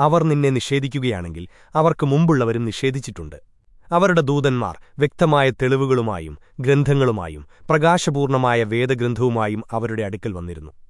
അവർ നിന്നെ നിഷേധിക്കുകയാണെങ്കിൽ അവർക്ക് മുമ്പുള്ളവരും നിഷേധിച്ചിട്ടുണ്ട്. അവരുടെ ദൂതന്മാർ വ്യക്തമായ തെളിവുകളുമായും ഗ്രന്ഥങ്ങളുമായും പ്രകാശപൂർണമായ വേദഗ്രന്ഥവുമായും അവരുടെ അടുക്കൽ വന്നിരുന്നു.